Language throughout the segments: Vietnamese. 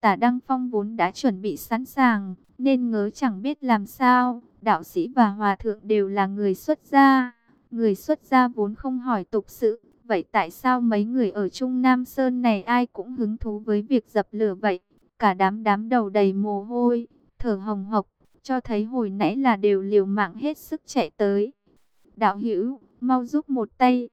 Tả Đăng Phong vốn đã chuẩn bị sẵn sàng, nên ngớ chẳng biết làm sao. Đạo sĩ và hòa thượng đều là người xuất gia. Người xuất gia vốn không hỏi tục sự. Vậy tại sao mấy người ở Trung Nam Sơn này ai cũng hứng thú với việc dập lửa vậy? Cả đám đám đầu đầy mồ hôi, thở hồng hộc, cho thấy hồi nãy là đều liều mạng hết sức chạy tới. Đạo hữu, mau giúp một tay.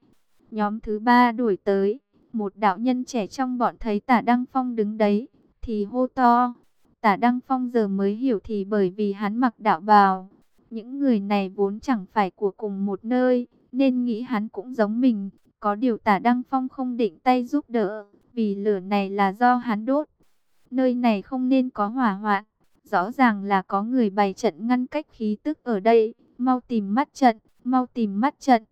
Nhóm thứ ba đuổi tới, một đạo nhân trẻ trong bọn thấy tả Đăng Phong đứng đấy, thì hô to. Tả Đăng Phong giờ mới hiểu thì bởi vì hắn mặc đạo bào. Những người này vốn chẳng phải của cùng một nơi, nên nghĩ hắn cũng giống mình. Có điều tả Đăng Phong không định tay giúp đỡ, vì lửa này là do hắn đốt. Nơi này không nên có hỏa hoạn. Rõ ràng là có người bày trận ngăn cách khí tức ở đây. Mau tìm mắt trận, mau tìm mắt trận.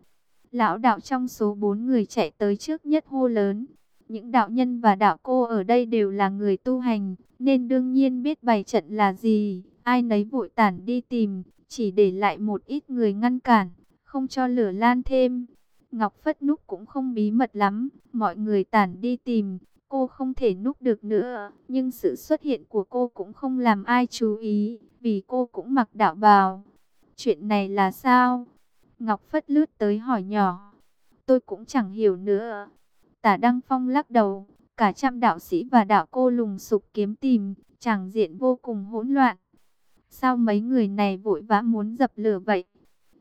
Lão đạo trong số bốn người chạy tới trước nhất hô lớn. Những đạo nhân và đạo cô ở đây đều là người tu hành, nên đương nhiên biết bày trận là gì. Ai nấy vội tản đi tìm, chỉ để lại một ít người ngăn cản, không cho lửa lan thêm. Ngọc Phất núp cũng không bí mật lắm, mọi người tản đi tìm, cô không thể núp được nữa. Nhưng sự xuất hiện của cô cũng không làm ai chú ý, vì cô cũng mặc đạo bào. Chuyện này là sao? Ngọc Phất lướt tới hỏi nhỏ. Tôi cũng chẳng hiểu nữa. Tả Đăng Phong lắc đầu, cả trăm đạo sĩ và đạo cô lùng sục kiếm tìm, chẳng diện vô cùng hỗn loạn. Sao mấy người này vội vã muốn dập lửa vậy?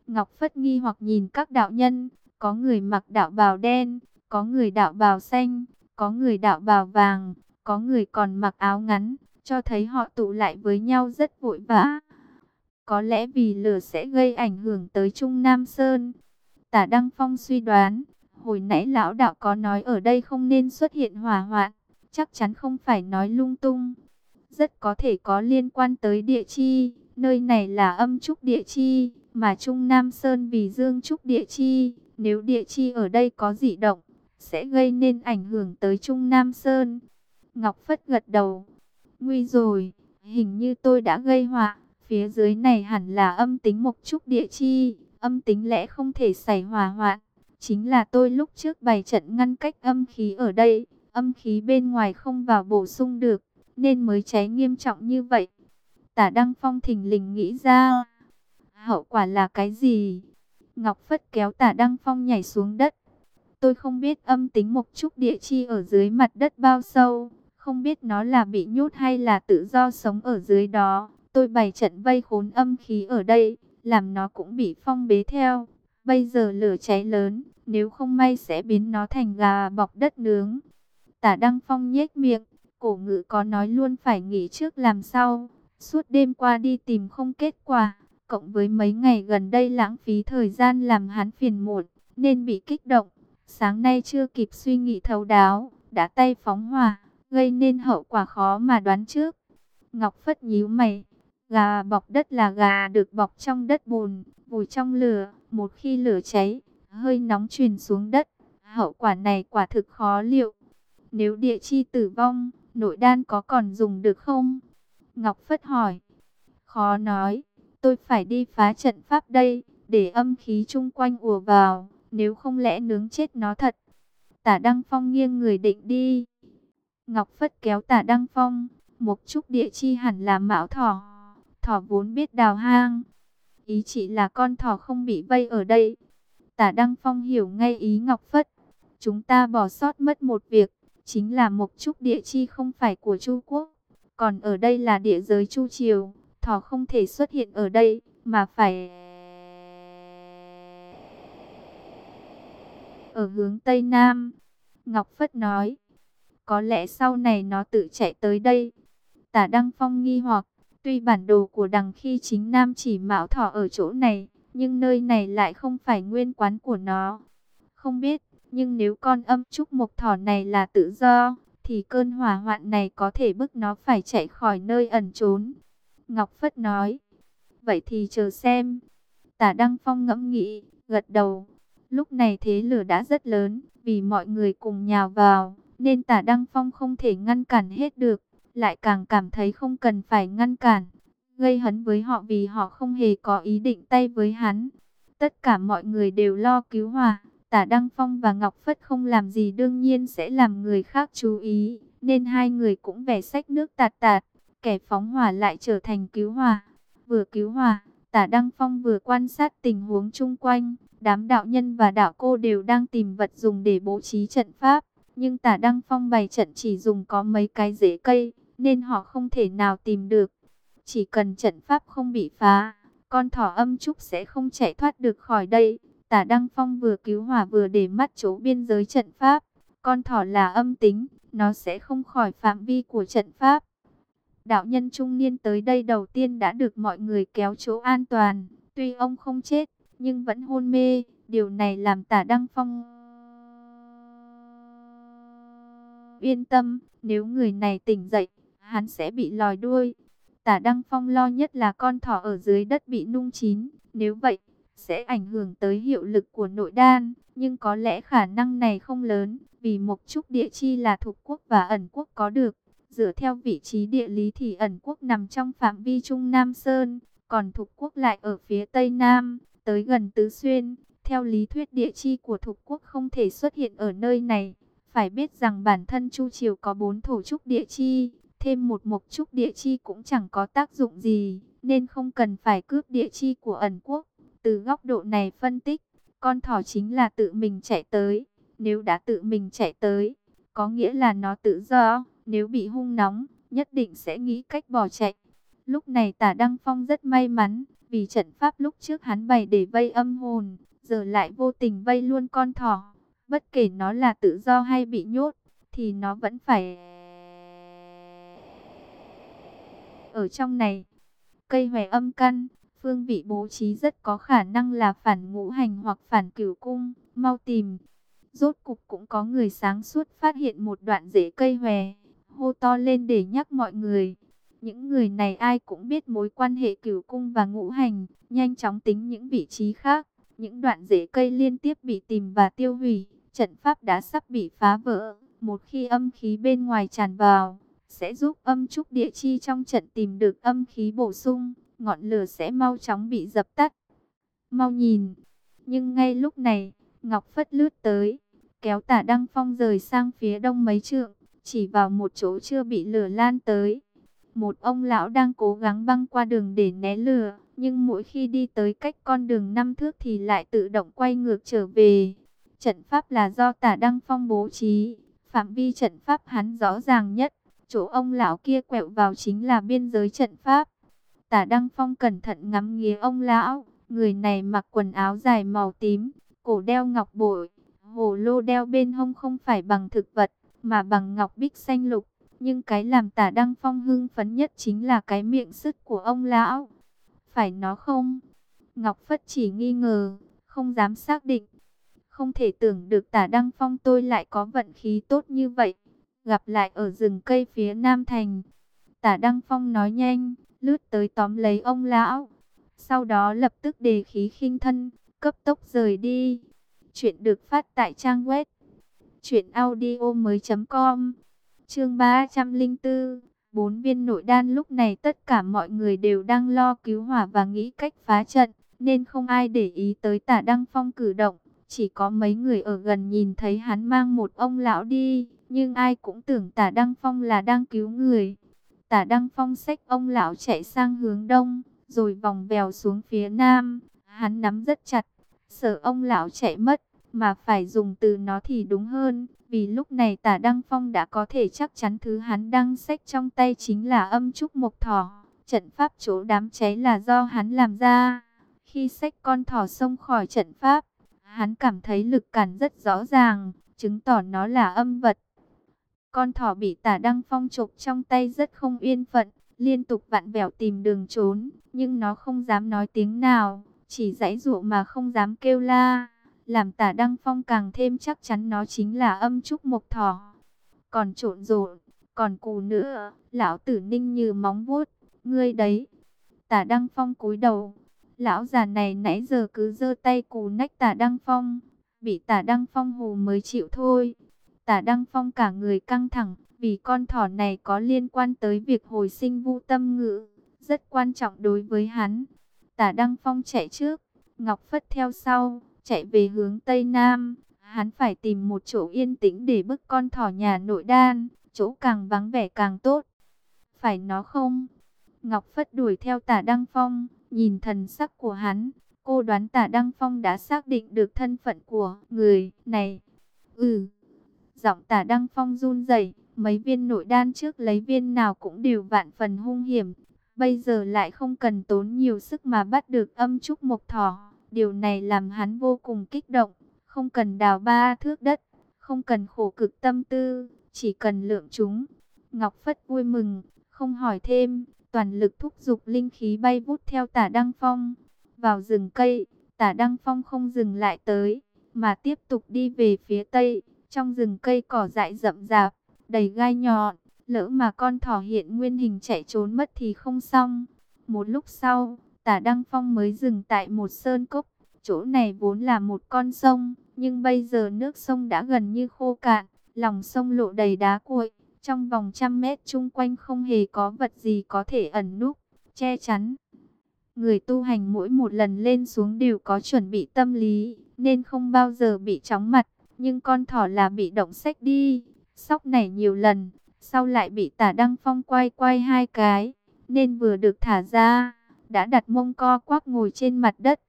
Ngọc Phất nghi hoặc nhìn các đạo nhân, có người mặc đạo bào đen, có người đạo bào xanh, có người đạo bào vàng, có người còn mặc áo ngắn, cho thấy họ tụ lại với nhau rất vội vã. Có lẽ vì lửa sẽ gây ảnh hưởng tới Trung Nam Sơn. Tả Đăng Phong suy đoán, hồi nãy lão đạo có nói ở đây không nên xuất hiện hỏa hoạn, chắc chắn không phải nói lung tung. Rất có thể có liên quan tới địa chi, nơi này là âm trúc địa chi, mà Trung Nam Sơn vì dương trúc địa chi, nếu địa chi ở đây có dị động, sẽ gây nên ảnh hưởng tới Trung Nam Sơn. Ngọc Phất gật đầu, nguy rồi, hình như tôi đã gây họa, phía dưới này hẳn là âm tính mộc trúc địa chi, âm tính lẽ không thể xảy hỏa hoạn. Chính là tôi lúc trước bày trận ngăn cách âm khí ở đây, âm khí bên ngoài không vào bổ sung được, nên mới cháy nghiêm trọng như vậy. Tả Đăng Phong thình lình nghĩ ra, hậu quả là cái gì? Ngọc Phất kéo tả Đăng Phong nhảy xuống đất. Tôi không biết âm tính một trúc địa chi ở dưới mặt đất bao sâu, không biết nó là bị nhốt hay là tự do sống ở dưới đó. Tôi bày trận vây khốn âm khí ở đây, làm nó cũng bị phong bế theo. Bây giờ lửa cháy lớn, nếu không may sẽ biến nó thành gà bọc đất nướng. Tả Đăng Phong nhếch miệng, cổ ngữ có nói luôn phải nghỉ trước làm sau. Suốt đêm qua đi tìm không kết quả, cộng với mấy ngày gần đây lãng phí thời gian làm hắn phiền muộn, nên bị kích động. Sáng nay chưa kịp suy nghĩ thấu đáo, đã tay phóng hỏa, gây nên hậu quả khó mà đoán trước. Ngọc Phất nhíu mày, gà bọc đất là gà được bọc trong đất bùn, vùi trong lửa, một khi lửa cháy, hơi nóng truyền xuống đất, hậu quả này quả thực khó liệu. Nếu địa chi tử vong, nội đan có còn dùng được không? Ngọc Phất hỏi. Khó nói, tôi phải đi phá trận pháp đây, để âm khí chung quanh ùa vào, nếu không lẽ nướng chết nó thật. Tả Đăng Phong nghiêng người định đi. Ngọc Phất kéo tả Đăng Phong, một chút địa chi hẳn là mão thỏ. Thỏ vốn biết đào hang. Ý chỉ là con thỏ không bị vây ở đây. Tả Đăng Phong hiểu ngay ý Ngọc Phất. Chúng ta bỏ sót mất một việc, chính là một chút địa chi không phải của Chu Quốc. Còn ở đây là địa giới Chu Triều, thỏ không thể xuất hiện ở đây, mà phải... Ở hướng Tây Nam, Ngọc Phất nói, có lẽ sau này nó tự chạy tới đây. Tả Đăng Phong nghi hoặc, tuy bản đồ của đằng khi chính Nam chỉ mạo thỏ ở chỗ này, nhưng nơi này lại không phải nguyên quán của nó. Không biết, nhưng nếu con âm trúc mộc thỏ này là tự do, thì cơn hỏa hoạn này có thể bức nó phải chạy khỏi nơi ẩn trốn. Ngọc Phất nói, vậy thì chờ xem. Tả Đăng Phong ngẫm nghĩ, gật đầu. Lúc này thế lửa đã rất lớn, vì mọi người cùng nhào vào, nên tả Đăng Phong không thể ngăn cản hết được, lại càng cảm thấy không cần phải ngăn cản gây hấn với họ vì họ không hề có ý định tay với hắn. Tất cả mọi người đều lo cứu hỏa, tả Đăng Phong và Ngọc Phất không làm gì đương nhiên sẽ làm người khác chú ý, nên hai người cũng vẻ sách nước tạt tạt, kẻ phóng hỏa lại trở thành cứu hỏa. Vừa cứu hỏa, tả Đăng Phong vừa quan sát tình huống chung quanh, đám đạo nhân và đạo cô đều đang tìm vật dùng để bố trí trận pháp, nhưng tả Đăng Phong bày trận chỉ dùng có mấy cái rễ cây, nên họ không thể nào tìm được. Chỉ cần trận pháp không bị phá, con thỏ âm trúc sẽ không chạy thoát được khỏi đây. Tả Đăng Phong vừa cứu hỏa vừa để mắt chỗ biên giới trận pháp. Con thỏ là âm tính, nó sẽ không khỏi phạm vi của trận pháp. Đạo nhân trung niên tới đây đầu tiên đã được mọi người kéo chỗ an toàn. Tuy ông không chết, nhưng vẫn hôn mê. Điều này làm tả Đăng Phong yên tâm. Nếu người này tỉnh dậy, hắn sẽ bị lòi đuôi. Tả Đăng Phong lo nhất là con thỏ ở dưới đất bị nung chín. Nếu vậy, sẽ ảnh hưởng tới hiệu lực của nội đan. Nhưng có lẽ khả năng này không lớn, vì Mộc Trúc Địa Chi là thuộc quốc và ẩn quốc có được. Dựa theo vị trí địa lý thì ẩn quốc nằm trong phạm vi Trung Nam Sơn, còn thuộc quốc lại ở phía Tây Nam, tới gần Tứ Xuyên. Theo lý thuyết địa chi của thuộc quốc không thể xuất hiện ở nơi này. Phải biết rằng bản thân Chu Triều có bốn thổ trúc địa chi, thêm một mục trúc địa chi cũng chẳng có tác dụng gì, nên không cần phải cướp địa chi của ẩn quốc. Từ góc độ này phân tích, con thỏ chính là tự mình chạy tới. Nếu đã tự mình chạy tới, có nghĩa là nó tự do. Nếu bị hung nóng, nhất định sẽ nghĩ cách bỏ chạy. Lúc này tả Đăng Phong rất may mắn, vì trận pháp lúc trước hắn bày để vây âm hồn, giờ lại vô tình vây luôn con thỏ. Bất kể nó là tự do hay bị nhốt, thì nó vẫn phải ở trong này. Cây hòe âm căn, phương vị bố trí rất có khả năng là phản ngũ hành hoặc phản cửu cung, mau tìm. Rốt cục cũng có người sáng suốt phát hiện một đoạn rễ cây hòe, hô to lên để nhắc mọi người. Những người này ai cũng biết mối quan hệ cửu cung và ngũ hành, nhanh chóng tính những vị trí khác. Những đoạn rễ cây liên tiếp bị tìm và tiêu hủy, trận pháp đã sắp bị phá vỡ. Một khi âm khí bên ngoài tràn vào, sẽ giúp âm trúc địa chi trong trận tìm được âm khí bổ sung, ngọn lửa sẽ mau chóng bị dập tắt. Mau nhìn, nhưng ngay lúc này, Ngọc Phất lướt tới, kéo tả Đăng Phong rời sang phía đông mấy trượng, chỉ vào một chỗ chưa bị lửa lan tới. Một ông lão đang cố gắng băng qua đường để né lửa, nhưng mỗi khi đi tới cách con đường năm thước thì lại tự động quay ngược trở về. Trận pháp là do tả Đăng Phong bố trí, phạm vi trận pháp hắn rõ ràng nhất. Chỗ ông lão kia quẹo vào chính là biên giới trận pháp. Tả Đăng Phong cẩn thận ngắm nghía ông lão. Người này mặc quần áo dài màu tím, cổ đeo ngọc bội. Hồ lô đeo bên hông không phải bằng thực vật, mà bằng ngọc bích xanh lục. Nhưng cái làm tả Đăng Phong hưng phấn nhất chính là cái miệng sứt của ông lão. Phải nó không? Ngọc Phất chỉ nghi ngờ, không dám xác định. Không thể tưởng được tả Đăng Phong tôi lại có vận khí tốt như vậy gặp lại ở rừng cây phía Nam Thành. Tả Đăng Phong nói nhanh, lướt tới tóm lấy ông lão. Sau đó lập tức đề khí khinh thân, cấp tốc rời đi. Chuyện được phát tại trang web truyệnaudiomoi.com. Chương 304. Bốn viên nội đan lúc này tất cả mọi người đều đang lo cứu hỏa và nghĩ cách phá trận, nên không ai để ý tới Tả Đăng Phong cử động. Chỉ có mấy người ở gần nhìn thấy hắn mang một ông lão đi, nhưng ai cũng tưởng tả Đăng Phong là đang cứu người. Tả Đăng Phong xách ông lão chạy sang hướng đông, rồi vòng vèo xuống phía nam. Hắn nắm rất chặt, sợ ông lão chạy mất, mà phải dùng từ nó thì đúng hơn. Vì lúc này tả Đăng Phong đã có thể chắc chắn thứ hắn đang xách trong tay chính là âm trúc mộc thỏ. Trận pháp chỗ đám cháy là do hắn làm ra. Khi xách con thỏ xông khỏi trận pháp, hắn cảm thấy lực cản rất rõ ràng, chứng tỏ nó là âm vật. Con thỏ bị tả đăng phong chộp trong tay rất không yên phận, liên tục vặn vẹo tìm đường trốn, nhưng nó không dám nói tiếng nào, chỉ dãy dụ mà không dám kêu la, làm tả đăng phong càng thêm chắc chắn nó chính là âm trúc mộc thỏ. Còn trộn rộn, còn cù nữa, lão tử ninh như móng vuốt, ngươi đấy. Tả đăng phong cúi đầu, lão già này nãy giờ cứ giơ tay cù nách tả đăng phong, bị tả đăng phong hù mới chịu thôi. Tả Đăng Phong cả người căng thẳng, vì con thỏ này có liên quan tới việc hồi sinh vu tâm ngữ, rất quan trọng đối với hắn. Tả Đăng Phong chạy trước, Ngọc Phất theo sau, chạy về hướng Tây Nam. Hắn phải tìm một chỗ yên tĩnh để bức con thỏ nhà nội đan, chỗ càng vắng vẻ càng tốt. Phải nó không? Ngọc Phất đuổi theo tả Đăng Phong, nhìn thần sắc của hắn, cô đoán tả Đăng Phong đã xác định được thân phận của người này. Ừ, giọng tả Đăng Phong run rẩy mấy viên nội đan trước lấy viên nào cũng đều vạn phần hung hiểm. Bây giờ lại không cần tốn nhiều sức mà bắt được âm trúc mộc thỏ. Điều này làm hắn vô cùng kích động, không cần đào ba thước đất, không cần khổ cực tâm tư, chỉ cần lượng chúng. Ngọc Phất vui mừng, không hỏi thêm, toàn lực thúc giục linh khí bay vút theo tả Đăng Phong. Vào rừng cây, tả Đăng Phong không dừng lại tới, mà tiếp tục đi về phía tây. Trong rừng cây cỏ dại rậm rạp, đầy gai nhọn, lỡ mà con thỏ hiện nguyên hình chạy trốn mất thì không xong. Một lúc sau, tả Đăng Phong mới dừng tại một sơn cốc. Chỗ này vốn là một con sông, nhưng bây giờ nước sông đã gần như khô cạn, lòng sông lộ đầy đá cuội. Trong vòng trăm mét chung quanh không hề có vật gì có thể ẩn núp, che chắn. Người tu hành mỗi một lần lên xuống đều có chuẩn bị tâm lý, nên không bao giờ bị chóng mặt. Nhưng con thỏ là bị động sách đi, sóc này nhiều lần, sau lại bị tả Đăng Phong quay quay hai cái, nên vừa được thả ra, đã đặt mông co quắp ngồi trên mặt đất.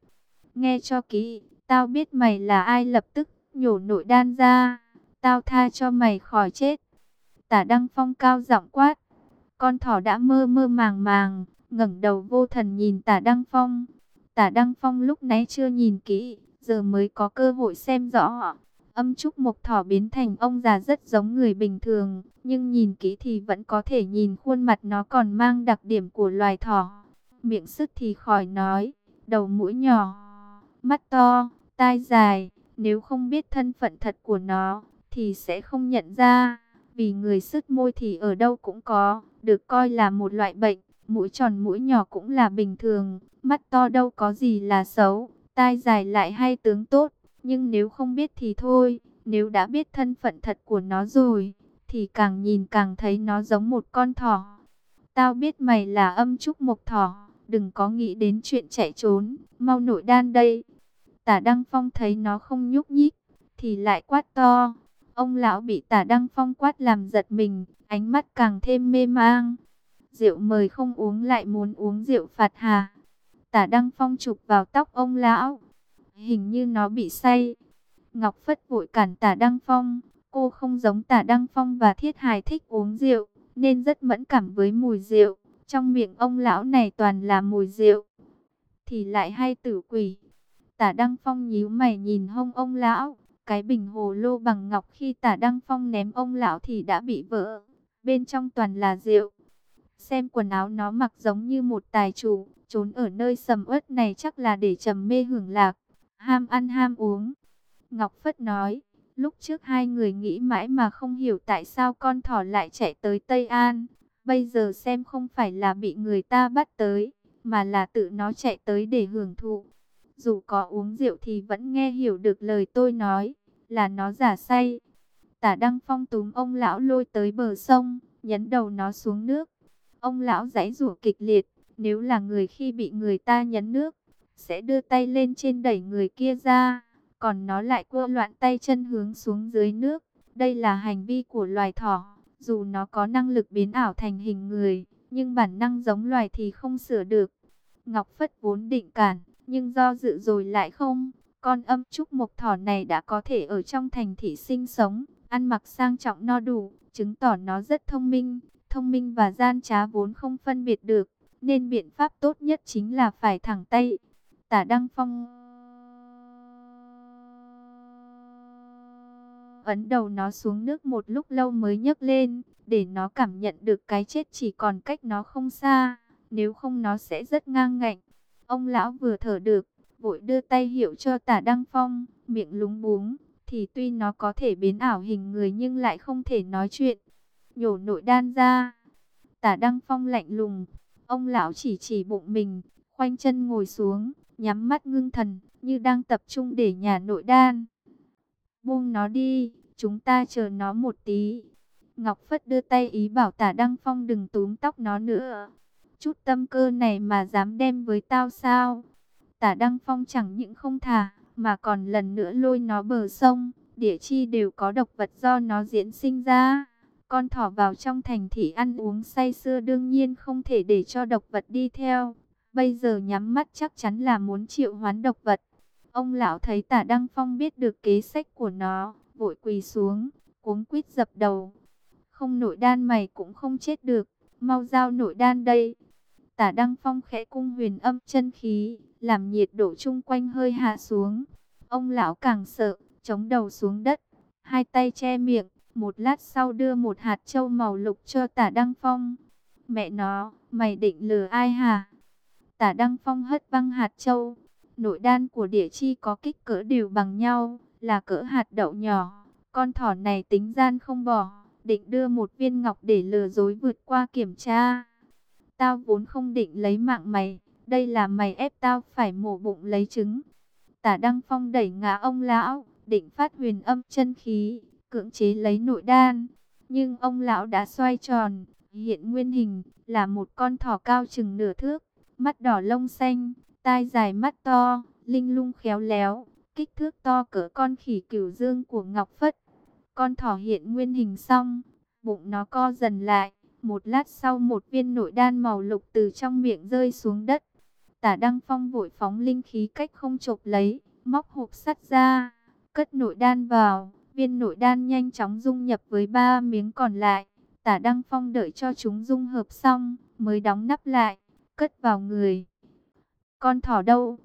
Nghe cho kỹ, tao biết mày là ai lập tức nhổ nội đan ra, tao tha cho mày khỏi chết. Tả Đăng Phong cao giọng quát, con thỏ đã mơ mơ màng màng, ngẩng đầu vô thần nhìn tả Đăng Phong. Tả Đăng Phong lúc nãy chưa nhìn kỹ, giờ mới có cơ hội xem rõ. Âm trúc mộc thỏ biến thành ông già rất giống người bình thường, nhưng nhìn kỹ thì vẫn có thể nhìn khuôn mặt nó còn mang đặc điểm của loài thỏ. Miệng sứt thì khỏi nói, đầu mũi nhỏ, mắt to, tai dài, nếu không biết thân phận thật của nó, thì sẽ không nhận ra. Vì người sứt môi thì ở đâu cũng có, được coi là một loại bệnh, mũi tròn mũi nhỏ cũng là bình thường, mắt to đâu có gì là xấu, tai dài lại hay tướng tốt. Nhưng nếu không biết thì thôi, nếu đã biết thân phận thật của nó rồi, thì càng nhìn càng thấy nó giống một con thỏ. Tao biết mày là âm trúc mộc thỏ, đừng có nghĩ đến chuyện chạy trốn, mau nội đan đây. Tả Đăng Phong thấy nó không nhúc nhích, thì lại quát to. Ông lão bị tả Đăng Phong quát làm giật mình, ánh mắt càng thêm mê mang. Rượu mời không uống lại muốn uống rượu phạt hà. Tả Đăng Phong chụp vào tóc ông lão, Hình như nó bị say. Ngọc Phất vội cản tả Đăng Phong. Cô không giống tả Đăng Phong và Thiết Hải thích uống rượu, nên rất mẫn cảm với mùi rượu. Trong miệng ông lão này toàn là mùi rượu. Thì lại hay tử quỷ. Tả Đăng Phong nhíu mày nhìn hông ông lão. Cái bình hồ lô bằng ngọc khi tả Đăng Phong ném ông lão thì đã bị vỡ. Bên trong toàn là rượu. Xem quần áo nó mặc giống như một tài chủ. Trốn ở nơi sầm uất này chắc là để trầm mê hưởng lạc ham ăn ham uống. Ngọc Phất nói, lúc trước hai người nghĩ mãi mà không hiểu tại sao con thỏ lại chạy tới Tây An. Bây giờ xem không phải là bị người ta bắt tới, mà là tự nó chạy tới để hưởng thụ. Dù có uống rượu thì vẫn nghe hiểu được lời tôi nói, là nó giả say. Tả Đăng Phong túm ông lão lôi tới bờ sông, nhấn đầu nó xuống nước. Ông lão giãy rủa kịch liệt, nếu là người khi bị người ta nhấn nước, sẽ đưa tay lên trên đẩy người kia ra, còn nó lại quơ loạn tay chân hướng xuống dưới nước. Đây là hành vi của loài thỏ, dù nó có năng lực biến ảo thành hình người, nhưng bản năng giống loài thì không sửa được. Ngọc Phất vốn định cản, nhưng do dự rồi lại không. Con âm trúc mộc thỏ này đã có thể ở trong thành thị sinh sống, ăn mặc sang trọng no đủ, chứng tỏ nó rất thông minh. Thông minh và gian trá vốn không phân biệt được, nên biện pháp tốt nhất chính là phải thẳng tay, Tả Đăng Phong ấn đầu nó xuống nước một lúc lâu mới nhấc lên, để nó cảm nhận được cái chết chỉ còn cách nó không xa, nếu không nó sẽ rất ngang ngạnh. Ông lão vừa thở được, vội đưa tay hiệu cho tả Đăng Phong, miệng lúng búng, thì tuy nó có thể biến ảo hình người nhưng lại không thể nói chuyện. Nhổ nội đan ra, tả Đăng Phong lạnh lùng, ông lão chỉ chỉ bụng mình, khoanh chân ngồi xuống, nhắm mắt ngưng thần, như đang tập trung để nhà nội đan. Buông nó đi, chúng ta chờ nó một tí. Ngọc Phất đưa tay ý bảo tả Đăng Phong đừng túm tóc nó nữa. Chút tâm cơ này mà dám đem với tao sao? Tả Đăng Phong chẳng những không thả, mà còn lần nữa lôi nó bờ sông. Địa chi đều có độc vật do nó diễn sinh ra. Con thỏ vào trong thành thị ăn uống say xưa đương nhiên không thể để cho độc vật đi theo. Bây giờ nhắm mắt chắc chắn là muốn triệu hoán độc vật. Ông lão thấy tả Đăng Phong biết được kế sách của nó, vội quỳ xuống, cuống quýt dập đầu. Không nội đan mày cũng không chết được, mau giao nội đan đây. Tả Đăng Phong khẽ cung huyền âm chân khí, làm nhiệt độ chung quanh hơi hạ xuống. Ông lão càng sợ, chống đầu xuống đất, hai tay che miệng, một lát sau đưa một hạt châu màu lục cho tả Đăng Phong. Mẹ nó, mày định lừa ai hả? Tả Đăng Phong hất văng hạt châu. Nội đan của địa chi có kích cỡ đều bằng nhau, là cỡ hạt đậu nhỏ. Con thỏ này tính gian không bỏ, định đưa một viên ngọc để lừa dối vượt qua kiểm tra. Tao vốn không định lấy mạng mày, đây là mày ép tao phải mổ bụng lấy trứng. Tả Đăng Phong đẩy ngã ông lão, định phát huyền âm chân khí, cưỡng chế lấy nội đan. Nhưng ông lão đã xoay tròn, hiện nguyên hình, là một con thỏ cao chừng nửa thước, mắt đỏ lông xanh, tai dài mắt to, linh lung khéo léo, kích thước to cỡ con khỉ cửu dương của Ngọc Phất. Con thỏ hiện nguyên hình xong, bụng nó co dần lại, một lát sau một viên nội đan màu lục từ trong miệng rơi xuống đất. Tả Đăng Phong vội phóng linh khí cách không chộp lấy, móc hộp sắt ra, cất nội đan vào, viên nội đan nhanh chóng dung nhập với ba miếng còn lại. Tả Đăng Phong đợi cho chúng dung hợp xong, mới đóng nắp lại, cất vào người. Con thỏ đâu?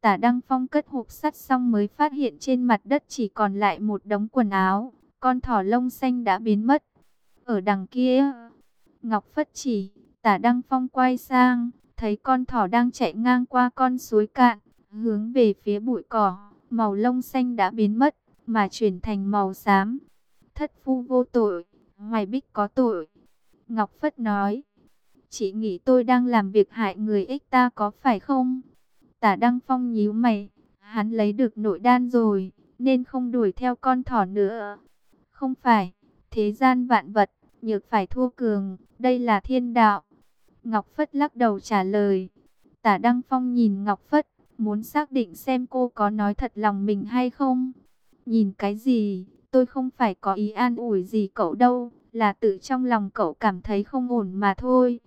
Tả Đăng Phong cất hộp sắt xong mới phát hiện trên mặt đất chỉ còn lại một đống quần áo. Con thỏ lông xanh đã biến mất. Ở đằng kia, Ngọc Phất chỉ, tả Đăng Phong quay sang, thấy con thỏ đang chạy ngang qua con suối cạn, hướng về phía bụi cỏ, màu lông xanh đã biến mất, mà chuyển thành màu xám. Thất phu vô tội, Hoài Bích có tội. Ngọc Phất nói, chị nghĩ tôi đang làm việc hại người ích ta có phải không? Tả Đăng Phong nhíu mày, hắn lấy được nội đan rồi, nên không đuổi theo con thỏ nữa. Không phải, thế gian vạn vật, nhược phải thua cường, đây là thiên đạo. Ngọc Phất lắc đầu trả lời. Tả Đăng Phong nhìn Ngọc Phất, muốn xác định xem cô có nói thật lòng mình hay không. Nhìn cái gì, tôi không phải có ý an ủi gì cậu đâu, là tự trong lòng cậu cảm thấy không ổn mà thôi.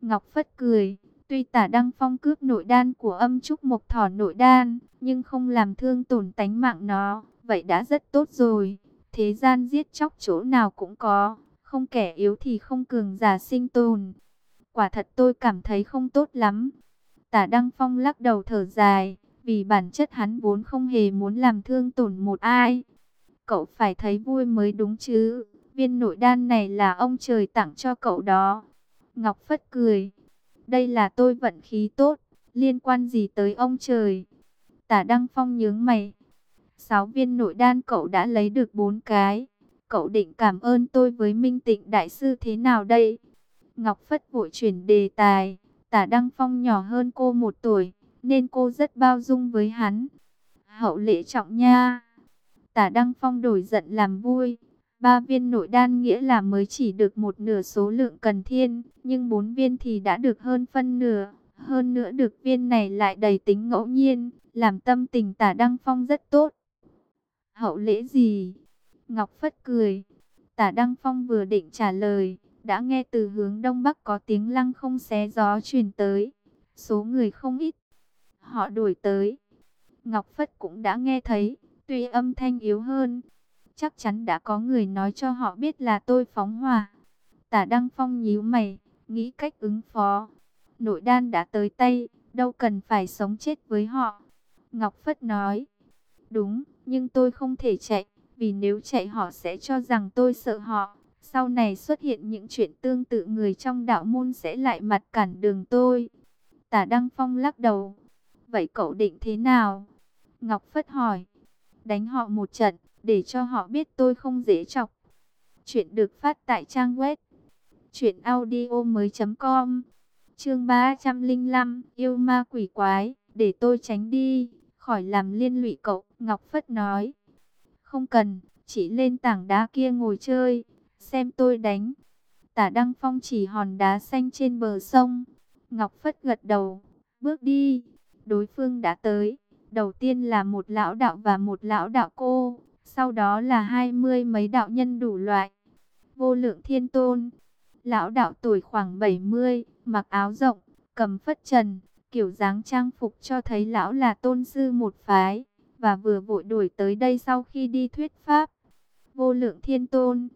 Ngọc Phất cười, tuy tả Đăng Phong cướp nội đan của âm trúc mộc thỏ nội đan, nhưng không làm thương tổn tánh mạng nó, vậy đã rất tốt rồi. Thế gian giết chóc chỗ nào cũng có, không kẻ yếu thì không cường giả sinh tồn. Quả thật tôi cảm thấy không tốt lắm. Tả Đăng Phong lắc đầu thở dài, vì bản chất hắn vốn không hề muốn làm thương tổn một ai. Cậu phải thấy vui mới đúng chứ, viên nội đan này là ông trời tặng cho cậu đó. Ngọc Phất cười, đây là tôi vận khí tốt, liên quan gì tới ông trời. Tả Đăng Phong nhướng mày, sáu viên nội đan cậu đã lấy được bốn cái. Cậu định cảm ơn tôi với Minh Tịnh Đại Sư thế nào đây? Ngọc Phất vội chuyển đề tài. Tả Đăng Phong nhỏ hơn cô một tuổi, nên cô rất bao dung với hắn. Hậu lễ trọng nha. Tả Đăng Phong đổi giận làm vui. Ba viên nội đan nghĩa là mới chỉ được một nửa số lượng cần thiên, nhưng bốn viên thì đã được hơn phân nửa. Hơn nữa được viên này lại đầy tính ngẫu nhiên, làm tâm tình tả Đăng Phong rất tốt. Hậu lễ gì? Ngọc Phất cười. Tả Đăng Phong vừa định trả lời, đã nghe từ hướng đông bắc có tiếng lăng không xé gió truyền tới. Số người không ít. Họ đuổi tới. Ngọc Phất cũng đã nghe thấy, tuy âm thanh yếu hơn. Chắc chắn đã có người nói cho họ biết là tôi phóng hỏa. Tả Đăng Phong nhíu mày, nghĩ cách ứng phó. Nội đan đã tới tay, đâu cần phải sống chết với họ. Ngọc Phất nói, đúng, nhưng tôi không thể chạy vì nếu chạy họ sẽ cho rằng tôi sợ họ. Sau này xuất hiện những chuyện tương tự người trong đạo môn sẽ lại mặt cản đường tôi. Tả Đăng Phong lắc đầu. Vậy cậu định thế nào? Ngọc Phất hỏi. Đánh họ một trận, để cho họ biết tôi không dễ chọc. Chuyện được phát tại trang web. Chuyện audio mới com. Chương 305, yêu ma quỷ quái, để tôi tránh đi, khỏi làm liên lụy cậu. Ngọc Phất nói. Không cần, chỉ lên tảng đá kia ngồi chơi, xem tôi đánh. Tả Đăng Phong chỉ hòn đá xanh trên bờ sông. Ngọc Phất gật đầu, bước đi. Đối phương đã tới. Đầu tiên là một lão đạo và một lão đạo cô. Sau đó là hai mươi mấy đạo nhân đủ loại. vô lượng thiên tôn. Lão đạo tuổi khoảng 70, mặc áo rộng, cầm phất trần, kiểu dáng trang phục cho thấy lão là tôn sư một phái, và vừa vội đuổi tới đây sau khi đi thuyết pháp. Vô lượng thiên tôn,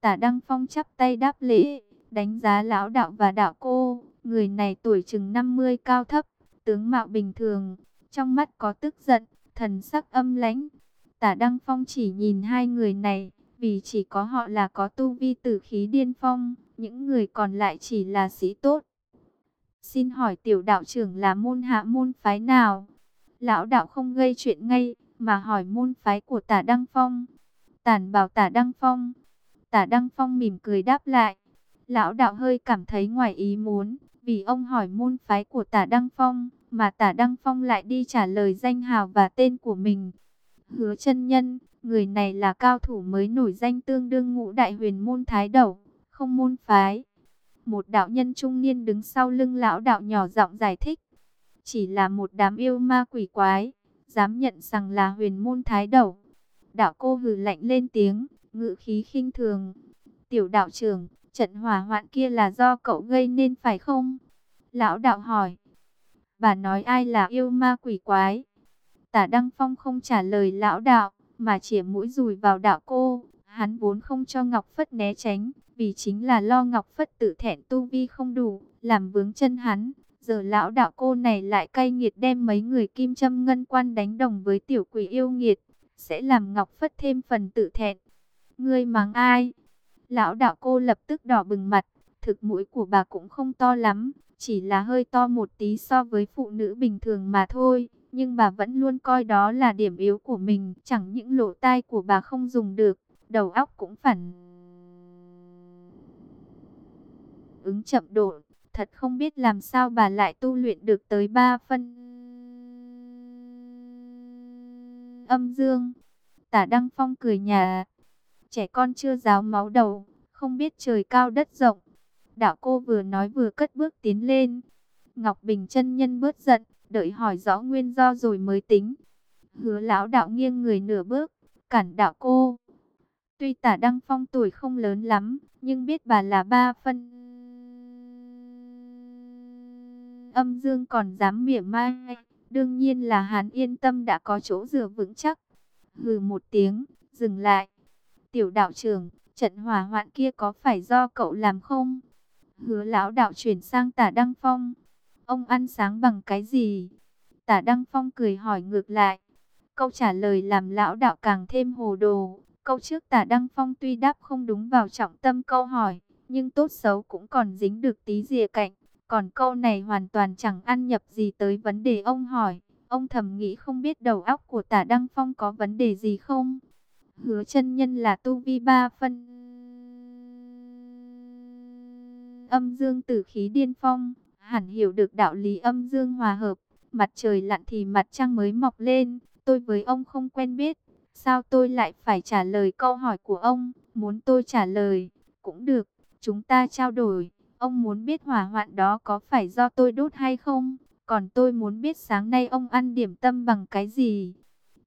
tả Đăng Phong chắp tay đáp lễ, đánh giá lão đạo và đạo cô, người này tuổi chừng 50 cao thấp, tướng mạo bình thường, trong mắt có tức giận, thần sắc âm lãnh. Tả Đăng Phong chỉ nhìn hai người này, vì chỉ có họ là có tu vi tử khí điên phong, những người còn lại chỉ là sĩ tốt. Xin hỏi tiểu đạo trưởng là môn hạ môn phái nào? Lão đạo không gây chuyện ngay, mà hỏi môn phái của tả Đăng Phong. Tản bảo tả Đăng Phong. Tả Đăng Phong mỉm cười đáp lại. Lão đạo hơi cảm thấy ngoài ý muốn, vì ông hỏi môn phái của tả Đăng Phong, mà tả Đăng Phong lại đi trả lời danh hào và tên của mình. Hứa chân nhân, người này là cao thủ mới nổi danh tương đương ngũ đại huyền môn thái đầu, không môn phái. Một đạo nhân trung niên đứng sau lưng lão đạo nhỏ giọng giải thích. Chỉ là một đám yêu ma quỷ quái, dám nhận rằng là huyền môn thái đầu. Đạo cô hừ lạnh lên tiếng, ngự khí khinh thường. Tiểu đạo trưởng, trận hỏa hoạn kia là do cậu gây nên phải không? Lão đạo hỏi. Bà nói ai là yêu ma quỷ quái? Tả Đăng Phong không trả lời lão đạo, mà chỉ mũi rùi vào đạo cô. Hắn vốn không cho Ngọc Phất né tránh, vì chính là lo Ngọc Phất tự thẹn tu vi không đủ, làm vướng chân hắn. Giờ lão đạo cô này lại cay nghiệt đem mấy người kim châm ngân quan đánh đồng với tiểu quỷ yêu nghiệt, sẽ làm Ngọc Phất thêm phần tự thẹn. Ngươi mắng ai? Lão đạo cô lập tức đỏ bừng mặt, thực mũi của bà cũng không to lắm, chỉ là hơi to một tí so với phụ nữ bình thường mà thôi. Nhưng bà vẫn luôn coi đó là điểm yếu của mình, chẳng những lỗ tai của bà không dùng được, đầu óc cũng phản ứng chậm độ. Thật không biết làm sao bà lại tu luyện được tới ba phân âm dương. Tả Đăng Phong cười nhà. Trẻ con chưa giáo máu đầu, không biết trời cao đất rộng. Đạo cô vừa nói vừa cất bước tiến lên. Ngọc Bình chân nhân bớt giận, đợi hỏi rõ nguyên do rồi mới tính. Hứa lão đạo nghiêng người nửa bước, cản đạo cô. Tuy tả Đăng Phong tuổi không lớn lắm, nhưng biết bà là ba phân. Âm dương còn dám mỉa mai, đương nhiên là hắn yên tâm đã có chỗ dựa vững chắc. Hừ một tiếng, dừng lại. Tiểu đạo trưởng, trận hỏa hoạn kia có phải do cậu làm không? Hứa lão đạo chuyển sang tả Đăng Phong. Ông ăn sáng bằng cái gì? Tả Đăng Phong cười hỏi ngược lại. Câu trả lời làm lão đạo càng thêm hồ đồ. Câu trước tả Đăng Phong tuy đáp không đúng vào trọng tâm câu hỏi, nhưng tốt xấu cũng còn dính được tí rìa cạnh. Còn câu này hoàn toàn chẳng ăn nhập gì tới vấn đề ông hỏi. Ông thầm nghĩ không biết đầu óc của tả Đăng Phong có vấn đề gì không? Hứa chân nhân là tu vi ba phân. Âm dương tử khí điên phong, hẳn hiểu được đạo lý âm dương hòa hợp. Mặt trời lặn thì mặt trăng mới mọc lên, tôi với ông không quen biết. Sao tôi lại phải trả lời câu hỏi của ông? Muốn tôi trả lời, cũng được, chúng ta trao đổi. Ông muốn biết hỏa hoạn đó có phải do tôi đốt hay không? Còn tôi muốn biết sáng nay ông ăn điểm tâm bằng cái gì?